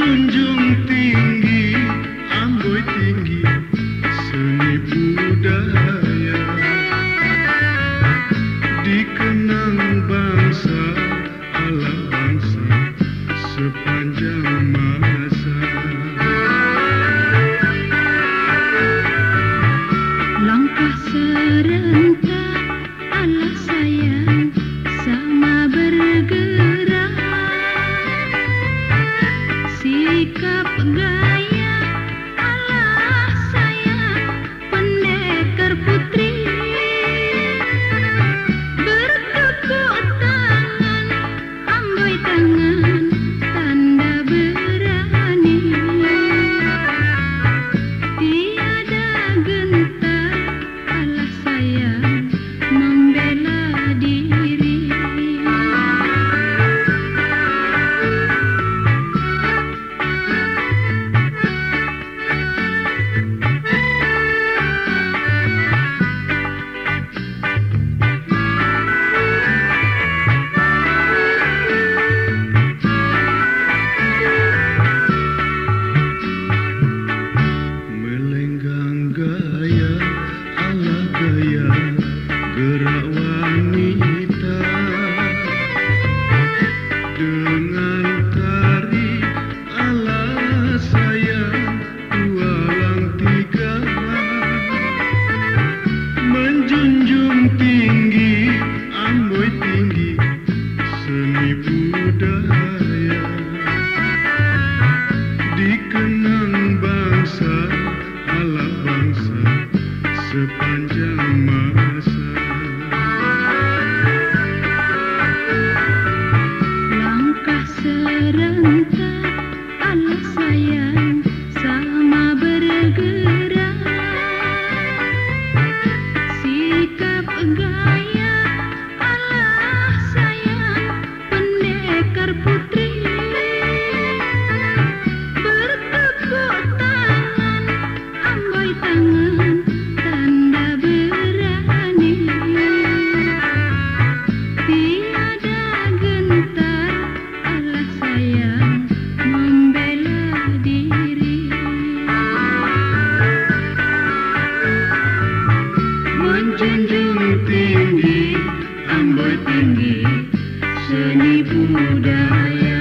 junjung tinggi amboi tinggi seni budaya. Dikenang bangsa ala bangsa sepanjang masa Sikap gak dikenang bangsa ala bangsa sepanjang tinggi seni budaya.